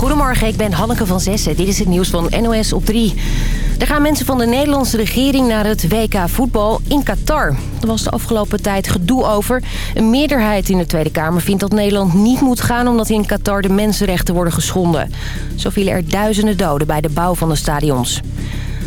Goedemorgen, ik ben Hanneke van Zessen. Dit is het nieuws van NOS op 3. Er gaan mensen van de Nederlandse regering naar het WK voetbal in Qatar. Er was de afgelopen tijd gedoe over. Een meerderheid in de Tweede Kamer vindt dat Nederland niet moet gaan... omdat in Qatar de mensenrechten worden geschonden. Zo vielen er duizenden doden bij de bouw van de stadions.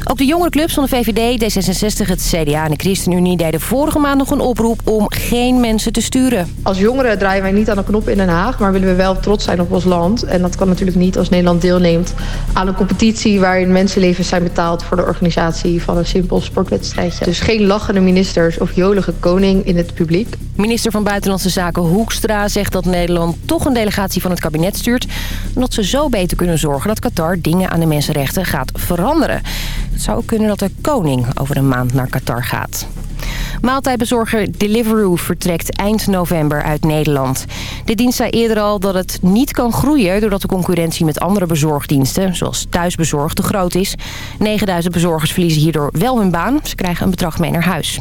Ook de jongere clubs van de VVD, D66, het CDA en de ChristenUnie... deden vorige maand nog een oproep om geen mensen te sturen. Als jongeren draaien wij niet aan de knop in Den Haag... maar willen we wel trots zijn op ons land. En dat kan natuurlijk niet als Nederland deelneemt aan een competitie... waarin mensenlevens zijn betaald voor de organisatie van een simpel sportwedstrijdje. Dus geen lachende ministers of jolige koning in het publiek. Minister van Buitenlandse Zaken Hoekstra zegt dat Nederland toch een delegatie van het kabinet stuurt... omdat ze zo beter kunnen zorgen dat Qatar dingen aan de mensenrechten gaat veranderen. Het zou ook kunnen dat de koning over een maand naar Qatar gaat. Maaltijdbezorger Deliveroo vertrekt eind november uit Nederland. De dienst zei eerder al dat het niet kan groeien... doordat de concurrentie met andere bezorgdiensten, zoals thuisbezorgd, te groot is. 9000 bezorgers verliezen hierdoor wel hun baan. Ze krijgen een bedrag mee naar huis.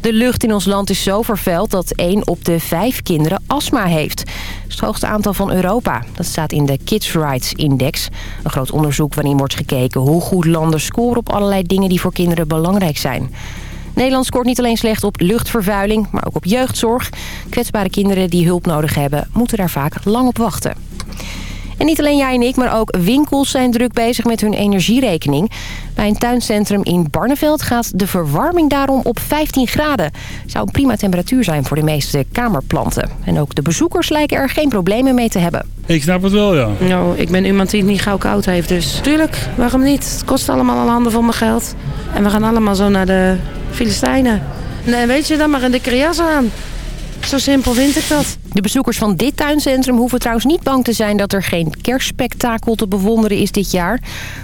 De lucht in ons land is zo vervuild dat 1 op de 5 kinderen astma heeft. Dat is het hoogste aantal van Europa. Dat staat in de Kids Rights Index. Een groot onderzoek waarin wordt gekeken hoe goed landen scoren op allerlei dingen die voor kinderen belangrijk zijn. Nederland scoort niet alleen slecht op luchtvervuiling, maar ook op jeugdzorg. Kwetsbare kinderen die hulp nodig hebben, moeten daar vaak lang op wachten. En niet alleen jij en ik, maar ook winkels zijn druk bezig met hun energierekening. Bij een tuincentrum in Barneveld gaat de verwarming daarom op 15 graden. Zou een prima temperatuur zijn voor de meeste kamerplanten. En ook de bezoekers lijken er geen problemen mee te hebben. Ik snap het wel, ja. Nou, ik ben iemand die het niet gauw koud heeft, dus tuurlijk, waarom niet? Het kost allemaal een handen van mijn geld. En we gaan allemaal zo naar de Filistijnen. Nee, weet je, dan maar in de krias aan. Zo simpel vind ik dat. De bezoekers van dit tuincentrum hoeven trouwens niet bang te zijn... dat er geen kerstspektakel te bewonderen is dit jaar.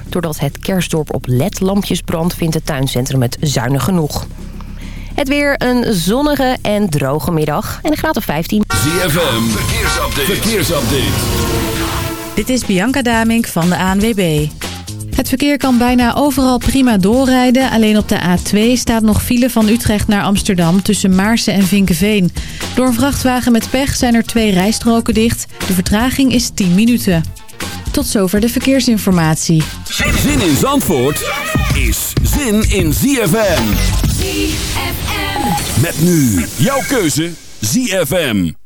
Doordat het kerstdorp op ledlampjes brandt... vindt het tuincentrum het zuinig genoeg. Het weer een zonnige en droge middag. En een graad of 15. ZFM, verkeersupdate. verkeersupdate. Dit is Bianca Damink van de ANWB. Het verkeer kan bijna overal prima doorrijden. Alleen op de A2 staat nog file van Utrecht naar Amsterdam tussen Maarsen en Vinkenveen. Door een vrachtwagen met pech zijn er twee rijstroken dicht. De vertraging is 10 minuten. Tot zover de verkeersinformatie. Zin in Zandvoort is zin in ZFM. ZFM. Met nu jouw keuze ZFM.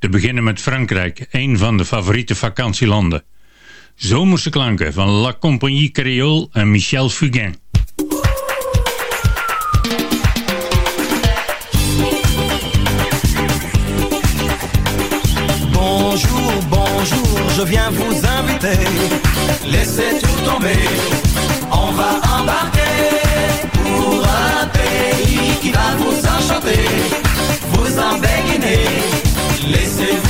Te beginnen met Frankrijk, een van de favoriete vakantielanden. Zomerse klanken van La Compagnie Creole en Michel Fugain. Bonjour, bonjour, je viens vous inviter. Laissez tout tomber, on va embarquer pour un pays qui va vous enchanter, vous embéguiner. Laissez-vous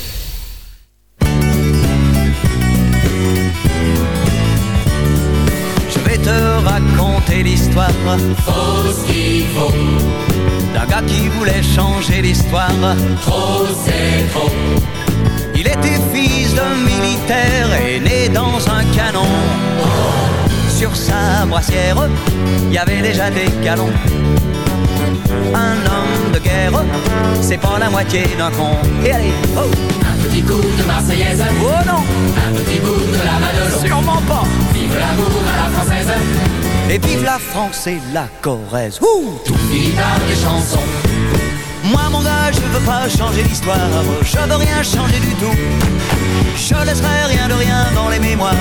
D'un con Et allez, oh Un petit coup de Marseillaise Oh non Un petit bout de la Madeleine Sûrement pas Vive l'amour à la française Et vive la France et la Corrèze Ouh Tout finit par des chansons Moi mon gars je veux pas changer l'histoire Je veux rien changer du tout Je laisserai rien de rien dans les mémoires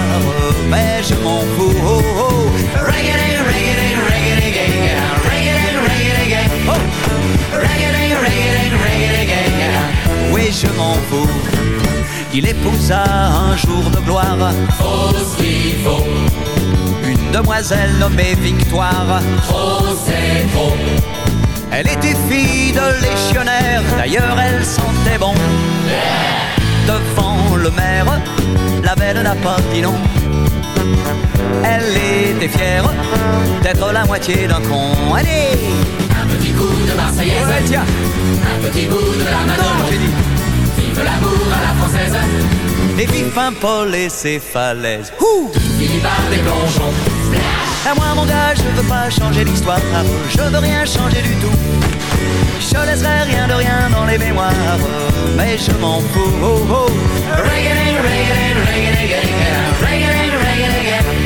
Mais je m'en fous oh, oh. Reggae, reggae, reggae, reggae, reggae, reggae, oh. Reggae, reggae, reggae, Oui je m'en fous Il épousa un jour de gloire. Trop qu'il faut Une demoiselle nommée Victoire. Trop c'est trop Elle était fille de légionnaire. D'ailleurs elle sentait bon. Devant le maire La belle n'a pas dit non. Elle était fière D'être la moitié d'un con. Allez un petit coup de Marseillaise. Un petit bout de la Madone. Vive l'amour à la française. Et vive un Paul et ses falaises. Ouh Fini par des plongeons. À moi, mon gars, je veux pas changer l'histoire. Je veux rien changer du tout. Je laisserai rien de rien dans les mémoires. Mais je m'en fous. Oh, oh. Reggae, reggae, reggae, reggae, reggae, reggae, reggae,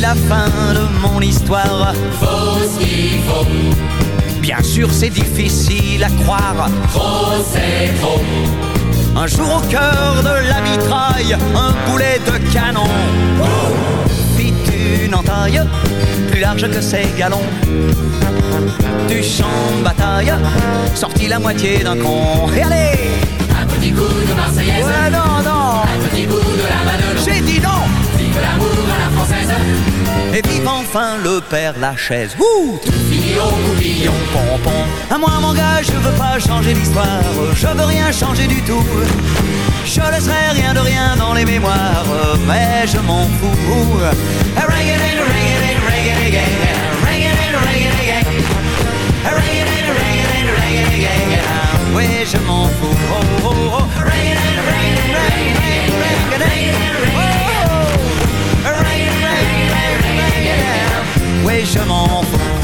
la fin de mon histoire. Faut ce qu'il faut. Bien sûr c'est difficile à croire. Trop c'est trop. Un jour au cœur de la mitraille Un boulet de canon. Fit une entaille Plus large que ses galons. Du champ de bataille Sortit la moitié d'un con. Et allez! Un petit coup de Marseillaise. Ouais non non. Un petit de la J'ai dit non Vive l'amour à la française Et vive enfin le père Lachaise Ouh Tout fini au coupillon Pompon À moi mon gars, je veux pas changer l'histoire, je veux rien changer du tout. Je laisserai rien de rien dans les mémoires, mais je m'en fous. Oui, je m'en fous. Oh, oh, oh. Ouais, je m'en fous.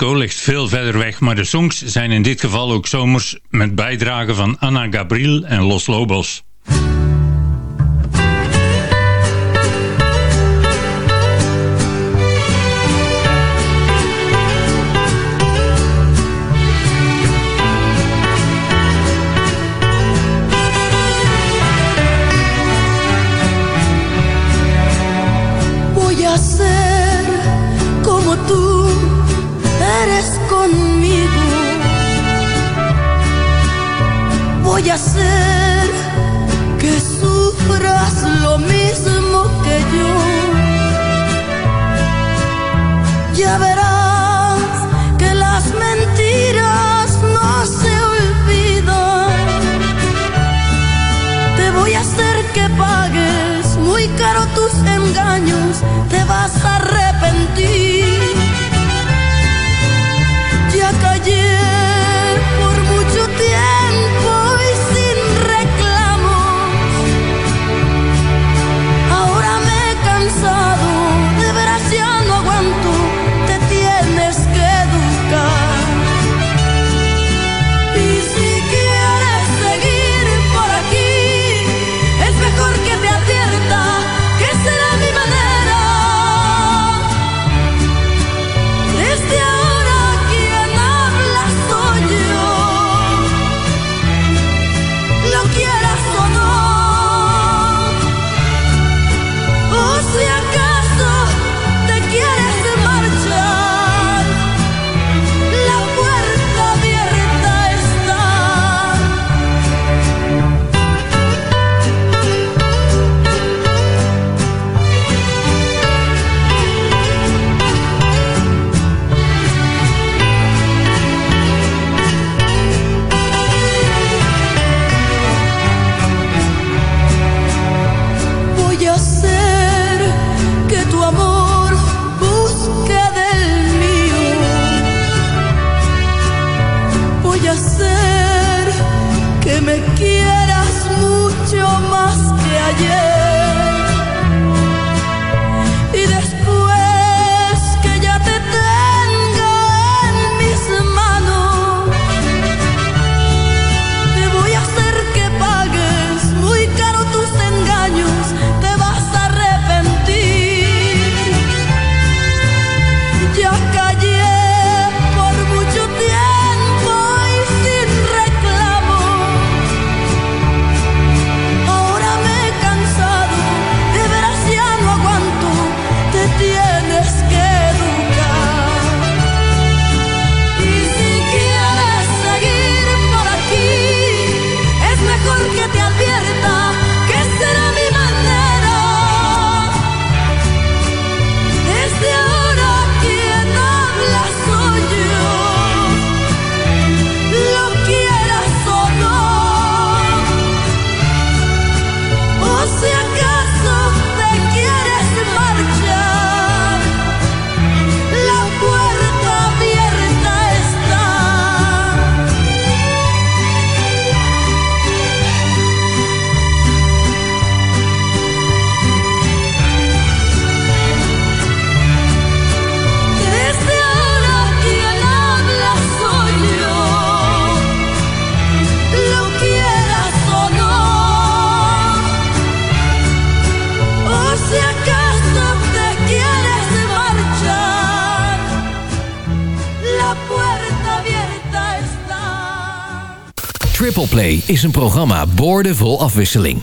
Mexico ligt veel verder weg, maar de songs zijn in dit geval ook zomers met bijdragen van Anna Gabriel en Los Lobos. sorry Triple Play is een programma boordevol afwisseling.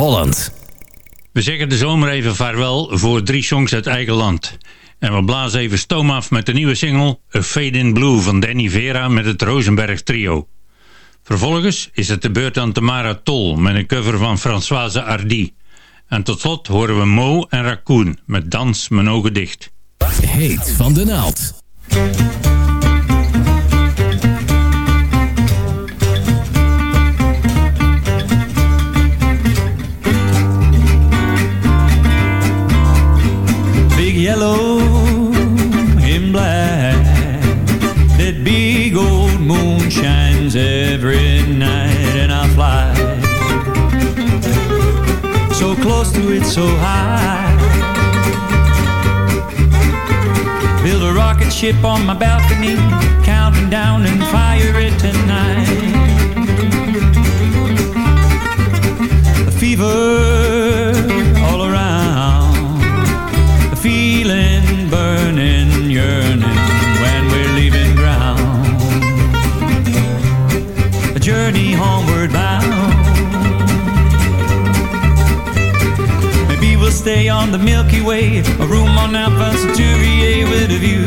Holland. We zeggen de zomer even vaarwel voor drie songs uit eigen land. En we blazen even stoom af met de nieuwe single A Fade in Blue van Danny Vera met het Rosenberg Trio. Vervolgens is het de beurt aan Tamara Tol met een cover van Françoise Hardy. En tot slot horen we Mo en Raccoon met Dans mijn ogen dicht. Heet van de naald. Yellow in black. That big old moon shines every night, and I fly so close to it, so high. Build a rocket ship on my balcony, counting down and fire it tonight. A fever yearning when we're leaving ground. A journey homeward bound. Maybe we'll stay on the Milky Way, a room on Alpha Centauri with a view.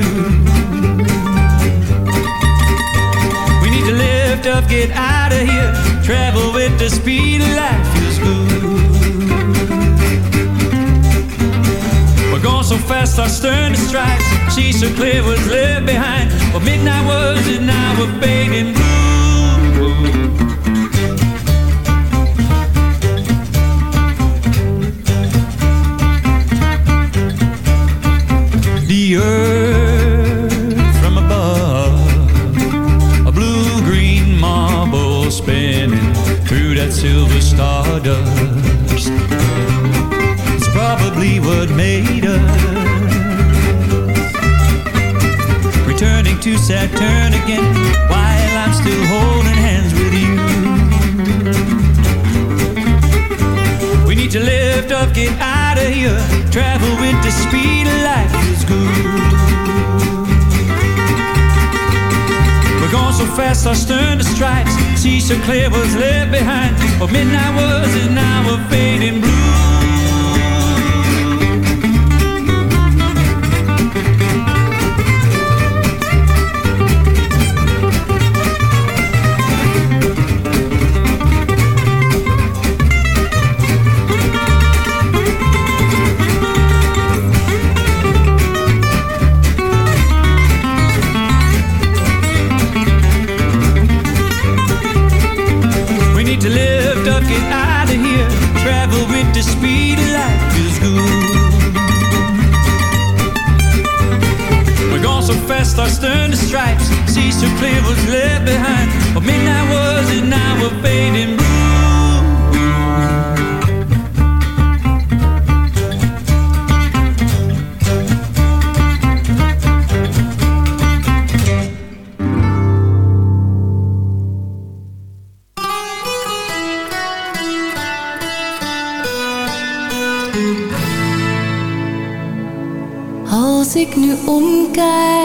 We need to lift up, get out of here, travel with the speed of light feels good. so fast I stern to stripes. She so clear was left behind. but midnight was an hour bathing blue. To Saturn again while I'm still holding hands with you. We need to lift up, get out of here. Travel with the speed of light feels good. We're going so fast, our stern to stripes. See so clear what's left behind. What midnight was is now a fading blue. So clear what's left behind. What midnight was is now a fading blue. Als ik nu omkijk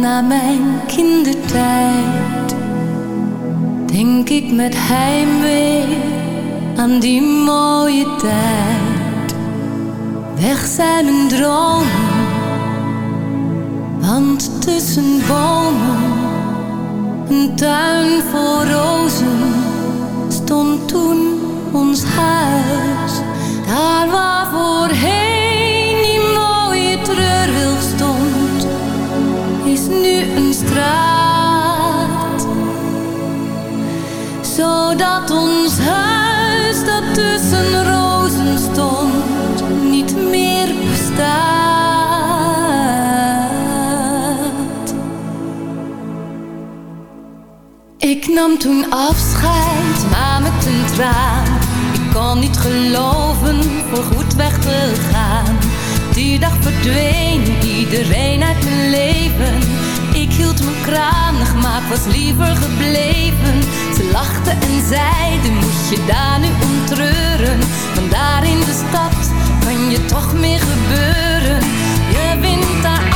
naar mijn kindertijd, denk ik met heimwee aan die mooie tijd. Weg zijn mijn dromen, want tussen bomen, een tuin vol rozen, stond toen ons huis. Daar waar voorheen straat. Zodat ons huis dat tussen rozen stond, niet meer bestaat. Ik nam toen afscheid, maar met een traan. Ik kon niet geloven, voorgoed weg te gaan. Die dag verdween iedereen uit mijn leven. Hield me kranig, maar was liever gebleven. Ze lachten en zeiden, moet je daar nu om treuren? Want daar in de stad kan je toch meer gebeuren. Je wint daar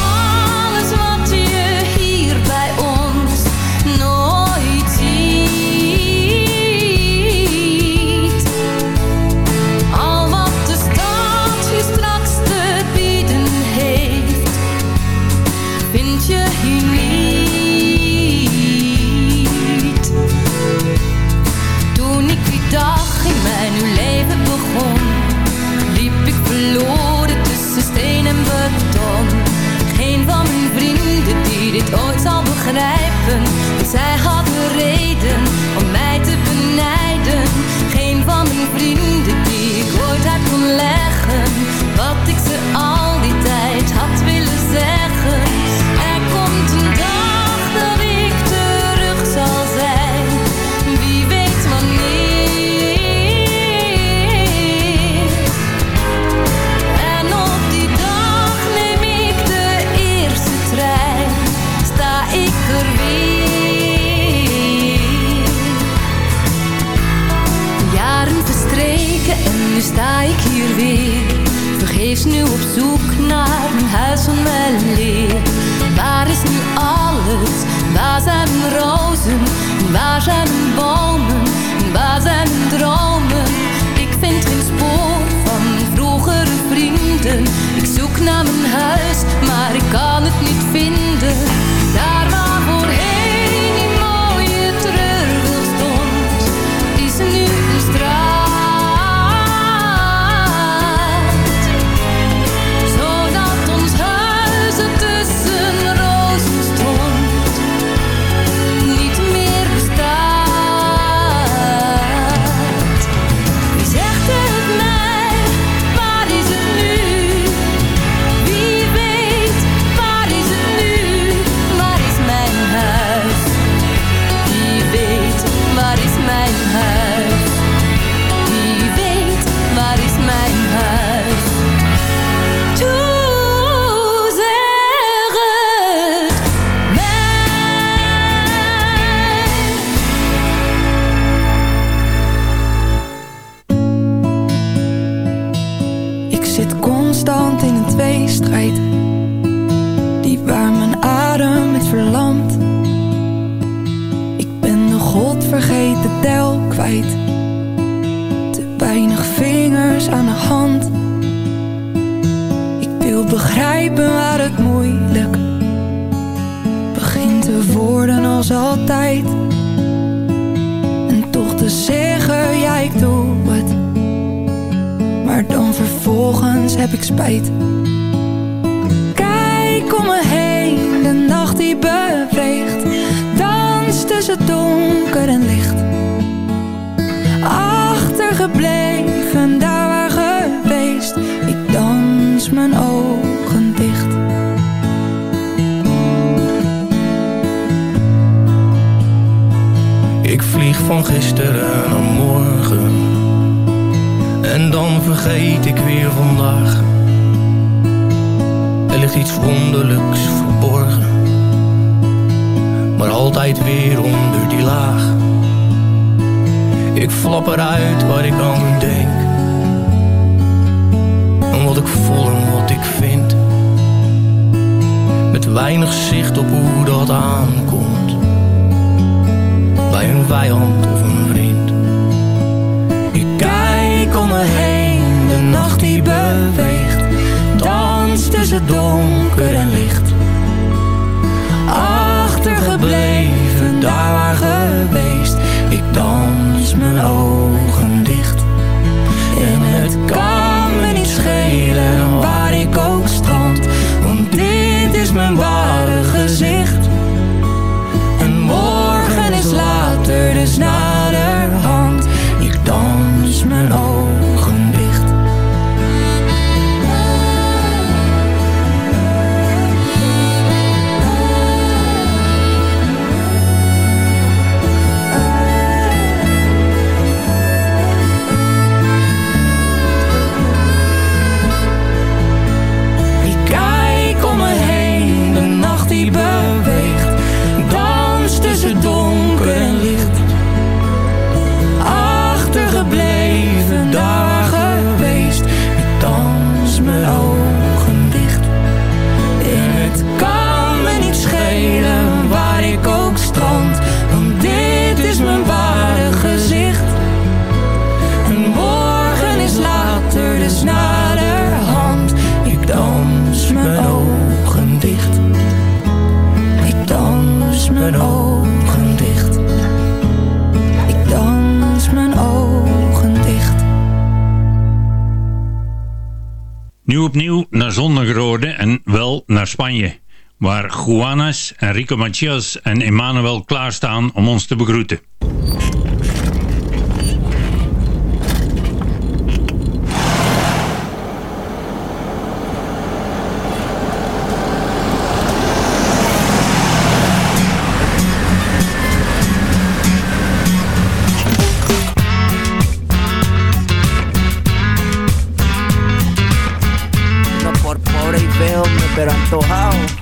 Juanas, Enrico Matias en Emmanuel klaarstaan om ons te begroeten. pero antojado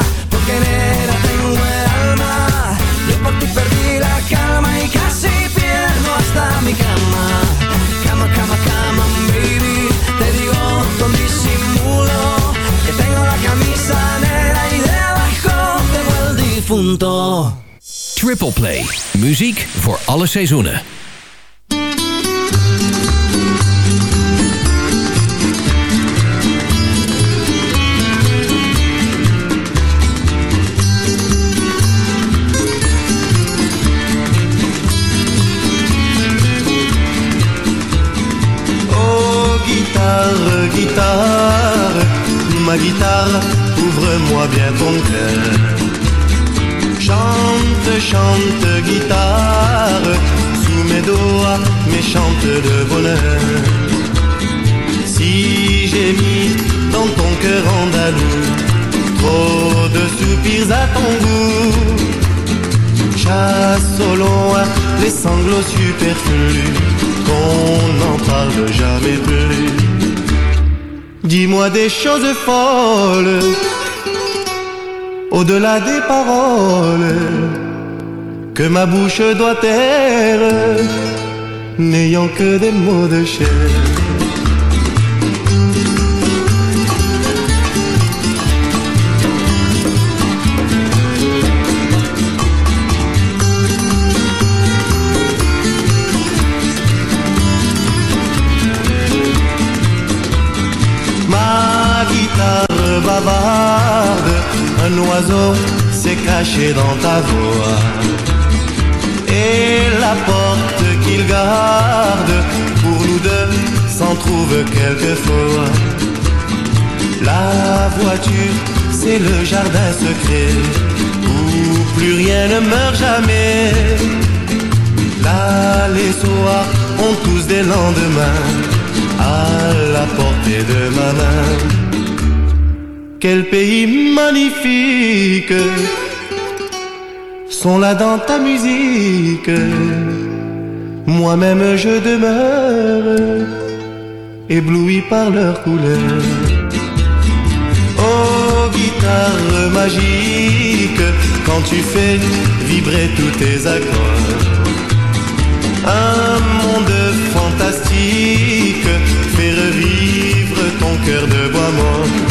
difunto. Triple Play. Muziek voor alle seizoenen. Oh guitare, guitare, ma guitare, ouvre-moi bien ton cœur. Chante, chante, guitare, sous mes doigts, mes chantes de bonheur. Si j'ai mis dans ton cœur andalou trop de soupirs à ton goût, chasse au loin les sanglots superflus, qu'on n'en parle jamais plus. Dis-moi des choses folles, au-delà des paroles, que ma bouche doit taire, n'ayant que des mots de chair. Oiseau s'est caché dans ta voix. Et la porte qu'il garde pour nous deux s'en trouve quelquefois. La voiture, c'est le jardin secret où plus rien ne meurt jamais. Là, les soirs ont tous des lendemains à la portée de ma main. Quel pays magnifique, sont là dans ta musique. Moi-même je demeure ébloui par leur couleur. Oh guitare magique, quand tu fais vibrer tous tes accords. Un monde fantastique fait revivre ton cœur de bois mort.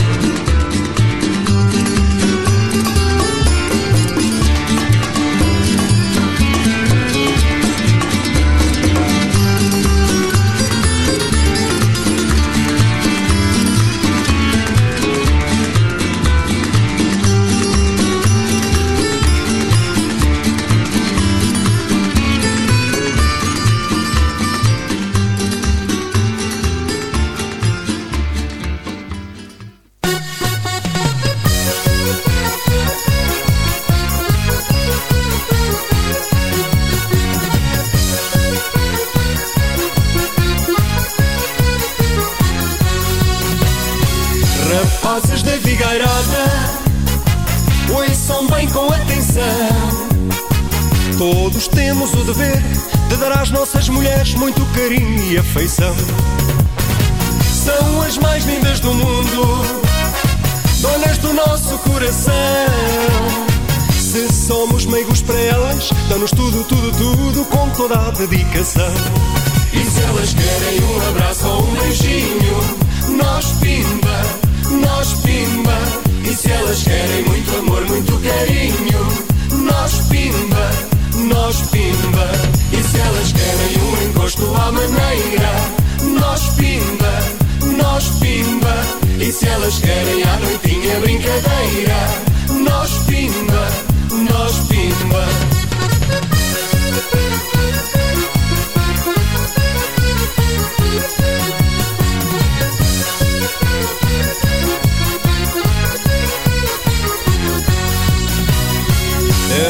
Mulheres muito carinho e afeição. São as mais lindas do mundo Donas do nosso coração. Se somos meigos para elas Dão-nos tudo, tudo, tudo Com toda a dedicação. E se elas querem um abraço ou um beijinho Nós pimba, nós pimba. E se elas querem muito amor, muito carinho Nós pimba, nós pimba Querem um encosto à maneira. Nós pimba, nós pimba. E se elas querem à noitinha brincadeira. Nós pimba, nós pimba.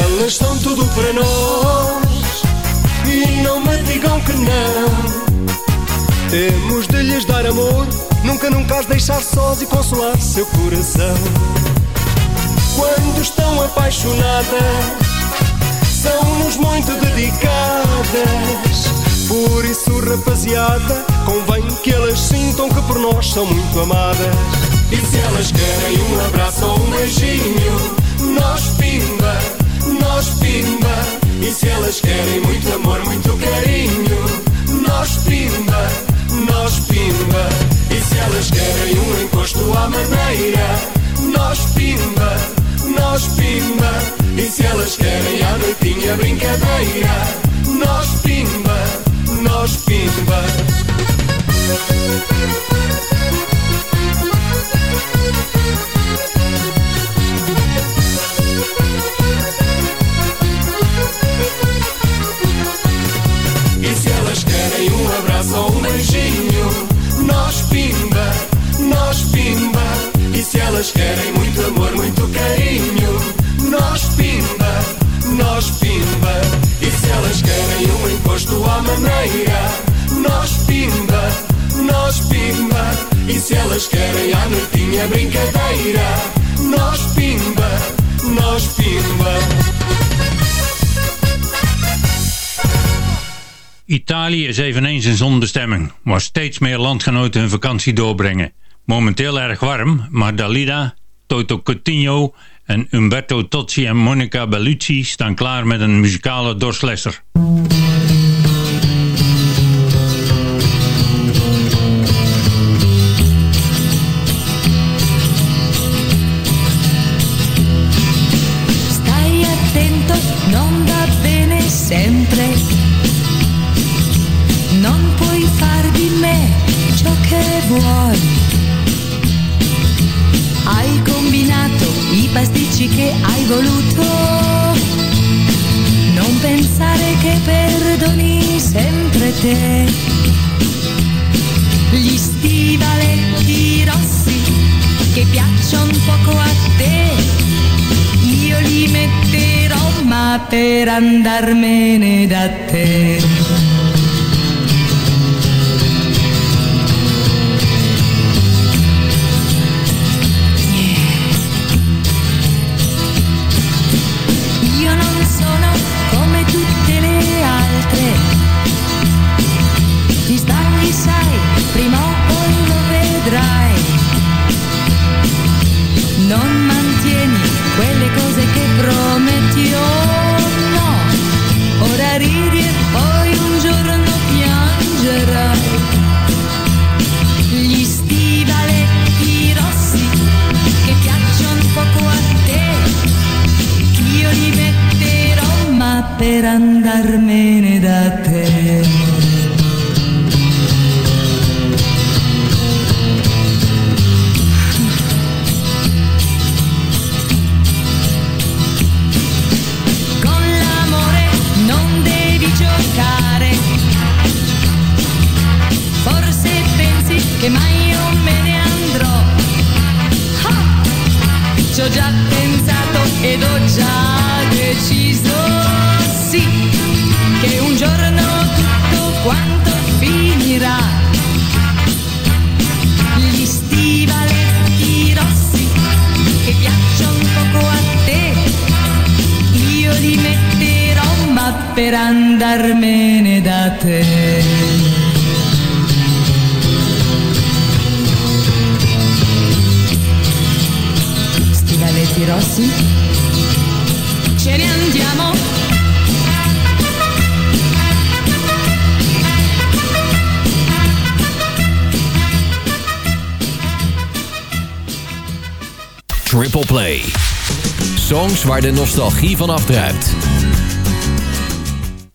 Elas são tudo para nós não. Temos de lhes dar amor Nunca, nunca as deixar sós e consolar seu coração. Quando estão apaixonadas São-nos muito dedicadas. Por isso, rapaziada Convém que elas sintam que por nós são muito amadas. E se elas querem um abraço ou um beijinho Nós pimba, nós pimba E se elas querem muito amor, muito carinho Nós pimba, nós pimba. E se elas querem um encosto à maneira Nós pimba, nós pimba. E se elas querem à noitinha brincadeira Nós pimba, nós pimba elas querem muito amor, muito carinho. Nós pimba, nós pimba. E se elas querem um encosto à maneira Nós pimba, nós pimba. E se elas querem à noitinha brincadeira Nós pimba, nós pimba. Italië is eveneens in zonbestemming, waar steeds meer landgenoten hun vakantie doorbrengen. Momenteel erg warm, maar Dalida, Toto Coutinho en Umberto Tozzi en Monica Bellucci staan klaar met een muzikale dorslesser. Andarmene da te. Che mai io me ne andrò. Ah! Ci ho già pensato ed ho già deciso, sì, che un giorno tutto quanto finirà. Gli stivaletti rossi che piacciono poco a te io li metterò ma per andarmene da te. Rossi, ce ne andiamo. Triple Play. Songs waar de nostalgie van afdruipt.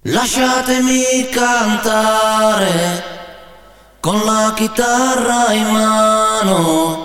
Lasciatemi cantare con la chitarra in mano.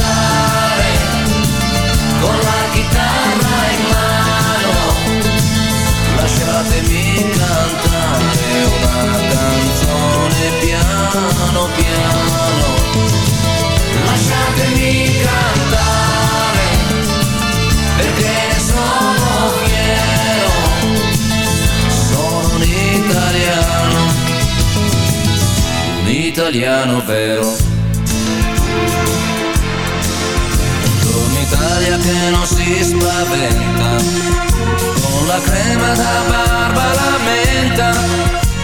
piano piano. Lasciatemi cantare perché ne sono fiero, sono un italiano, un italiano vero. Buongiorno Italia che non si spaventa, con la crema da barba la menta,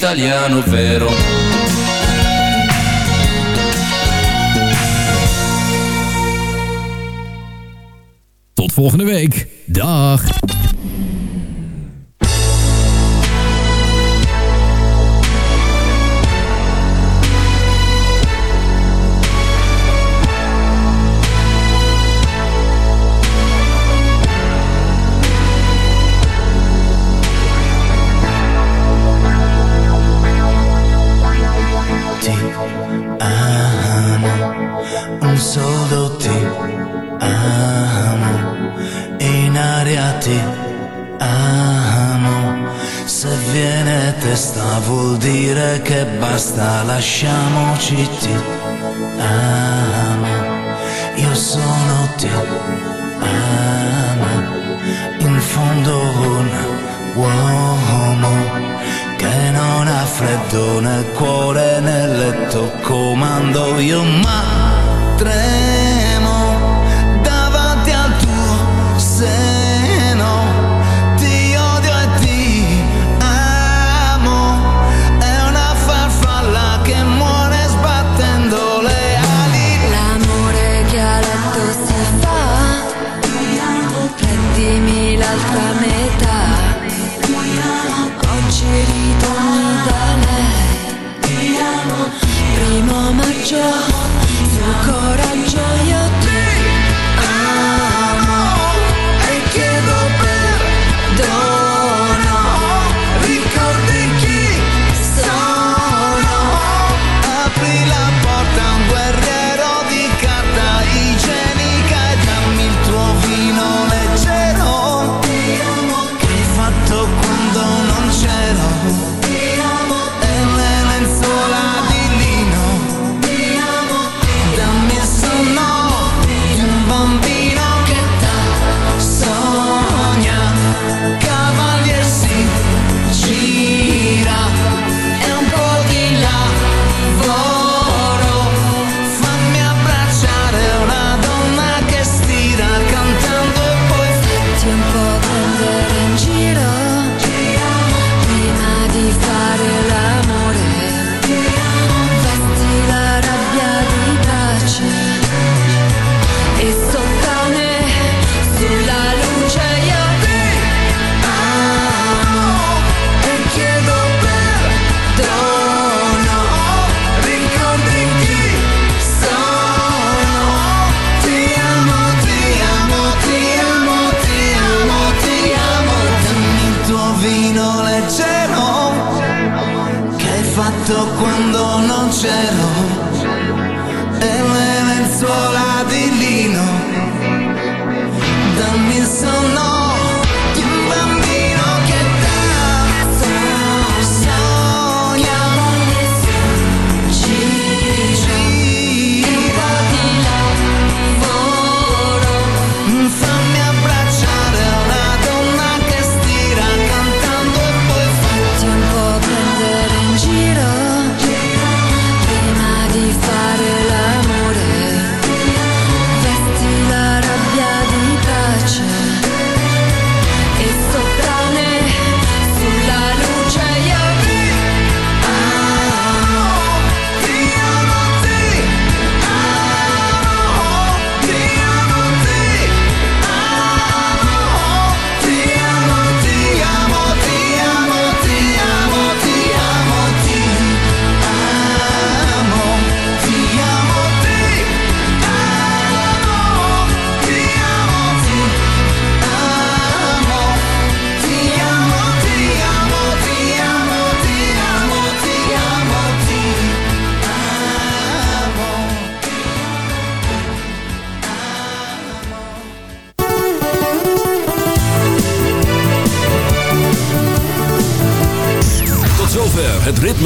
italiano vero. Tot volgende week. Dag. basta, lasciamoci ti amo, io sono ti amo, in fondo un uomo che non ha freddo nel cuore nel letto comando io ma 덕분